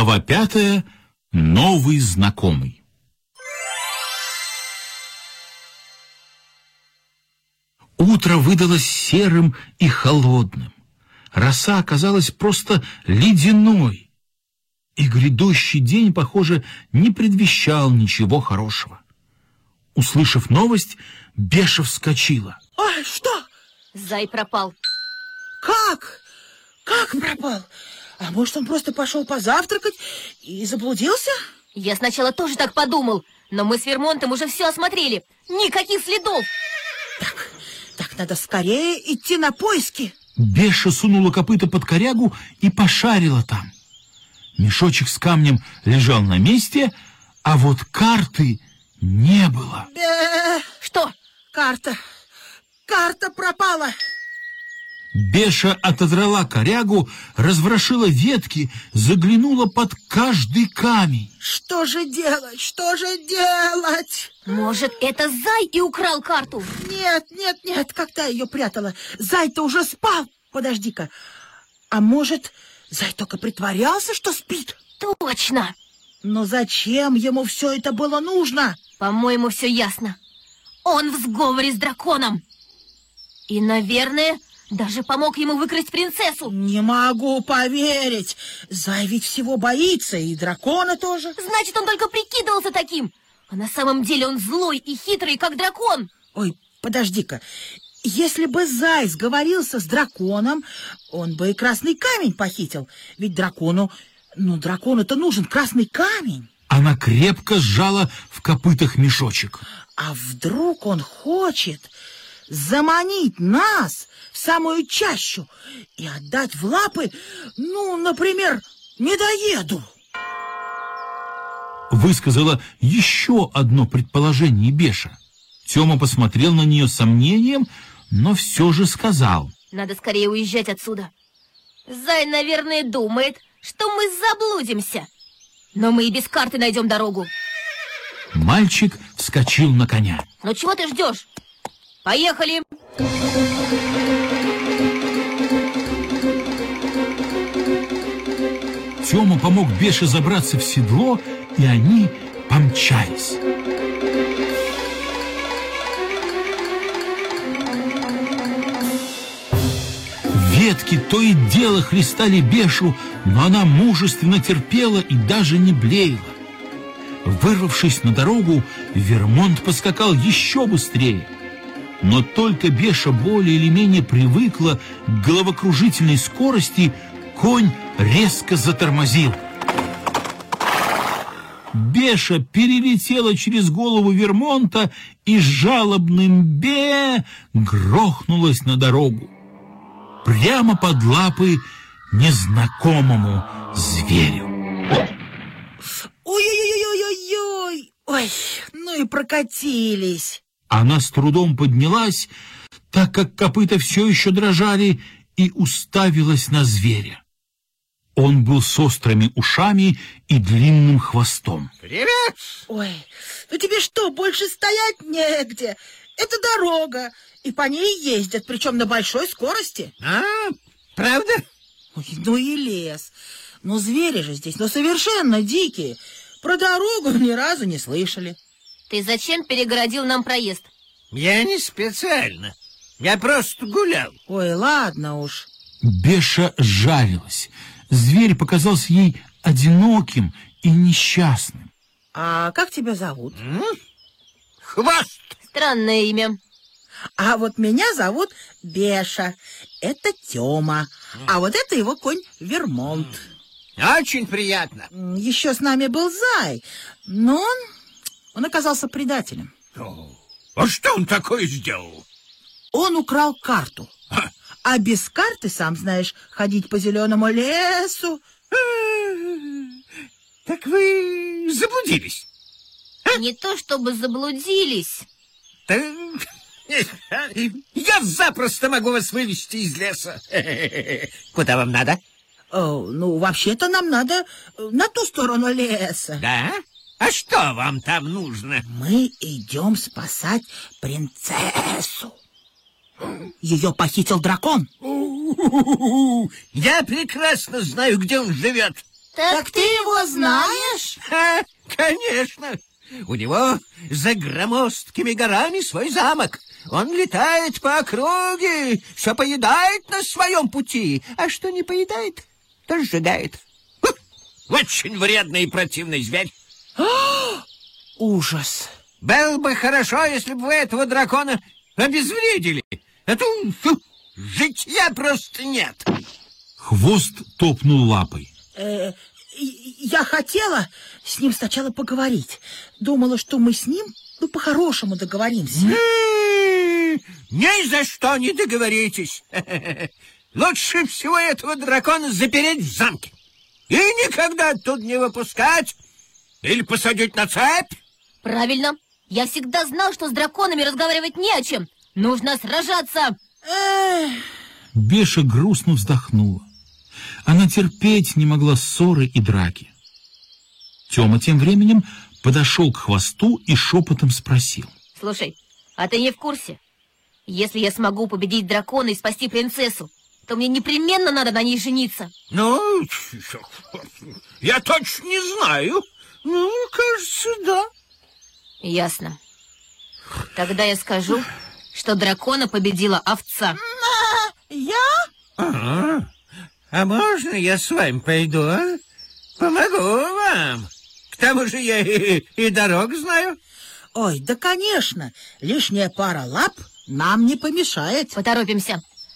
Глава пятая. Новый знакомый. Утро выдалось серым и холодным. Роса оказалась просто ледяной. И грядущий день, похоже, не предвещал ничего хорошего. Услышав новость, Беша вскочила. Ой, что? Зай пропал. Как? Как пропал? А может, он просто пошел позавтракать и заблудился? Я сначала тоже так подумал, но мы с Вермонтом уже все осмотрели. Никаких следов. Так, так надо скорее идти на поиски. Беша сунула копыта под корягу и пошарила там. Мешочек с камнем лежал на месте, а вот карты не было. Бе, Что? карта. Карта пропала. Беша отодрала корягу, разворошила ветки, заглянула под каждый камень. Что же делать? Что же делать? Может, это Зай и украл карту? Нет, нет, нет, когда ее прятала? Зай-то уже спал. Подожди-ка. А может, Зай только притворялся, что спит? Точно. Но зачем ему все это было нужно? По-моему, все ясно. Он в сговоре с драконом. И, наверное, даже помог ему выкрасть принцессу. Не могу поверить. Зай ведь всего боится, и дракона тоже. Значит, он только прикидывался таким. А на самом деле он злой и хитрый, как дракон. Ой, подожди-ка. Если бы Зай сговорился с драконом, он бы и красный камень похитил. Ведь дракону, ну, дракону-то нужен красный камень. Она крепко сжала в копытах мешочек. А вдруг он хочет заманить нас в самую чащу и отдать в лапы, ну, например, медоеду? Высказала еще одно предположение Беша. Тёма посмотрел на нее с сомнением, но все же сказал. Надо скорее уезжать отсюда. Зай, наверное, думает, что мы заблудимся. Но мы и без карты найдем дорогу. Мальчик вскочил на коня. Ну чего ты ждешь? Поехали! Тёма помог Беше забраться в седло, и они помчались. Ветки то и дело хлестали Бешу, но она мужественно терпела и даже не блеяла. Вырвавшись на дорогу, Вермонт поскакал еще быстрее. Но только Беша более или менее привыкла к головокружительной скорости, конь резко затормозил. Беша перелетела через голову Вермонта и с жалобным «бе» грохнулась на дорогу. Прямо под лапы незнакомому зверю. Ой-ой-ой-ой-ой! Ой, ну и прокатились. Она с трудом поднялась, так как копыта все еще дрожали, и уставилась на зверя. Он был с острыми ушами и длинным хвостом. Привет! Ой, ну тебе что, больше стоять негде? Это дорога, и по ней ездят, причем на большой скорости. А, правда? Ой, ну и лес. Ну звери же здесь, ну совершенно дикие. Про дорогу ни разу не слышали. Ты зачем перегородил нам проезд? Я не специально. Я просто гулял. Ой, ладно уж. Беша жарилась. Зверь показался ей одиноким и несчастным. А как тебя зовут? М? Хвост! Странное имя. А вот меня зовут Беша. Это Тёма. А вот это его конь Вермонт. Очень приятно. Еще с нами был Зай, но он, он оказался предателем. А что он такое сделал? Он украл карту. А, А без карты, сам знаешь, ходить по зеленому лесу. а, Так вы заблудились? Не то чтобы заблудились. Да, Я запросто могу вас вывести из леса. Куда вам надо? О, ну, вообще-то нам надо э, на ту сторону леса. Да? А что вам там нужно? Мы идем спасать принцессу. Ее похитил дракон. Я прекрасно знаю, где он живет. Так ты его знаешь? Ха, конечно. У него за громоздкими горами свой замок. Он летает по округе, все поедает на своем пути, а что не поедает, то сжигает. Очень вредный и противный зверь. Ужас. Было бы хорошо, если бы вы этого дракона обезвредили. А то фу, житья просто нет. Хвост топнул лапой. Э, я хотела с ним сначала поговорить. Думала, что мы с ним, ну, по-хорошему договоримся. Ни за что не договоритесь. Лучше всего этого дракона запереть в замке. И никогда оттуда не выпускать. Или посадить на цепь. Правильно. Я всегда знал, что с драконами разговаривать не о чем. Нужно сражаться. Беша грустно вздохнула. Она терпеть не могла ссоры и драки. Тёма тем временем подошел к хвосту и шепотом спросил. Слушай, а ты не в курсе? Если я смогу победить дракона и спасти принцессу, то мне непременно надо на ней жениться. Ну, я точно не знаю. Ну, кажется, да. Ясно. Тогда я скажу, что дракона победила овца. я? А, а можно я с вами пойду, а? Помогу вам. К тому же я и, и дорог знаю. Ой, да, конечно. Лишняя пара лап нам не помешает. Поторопимся.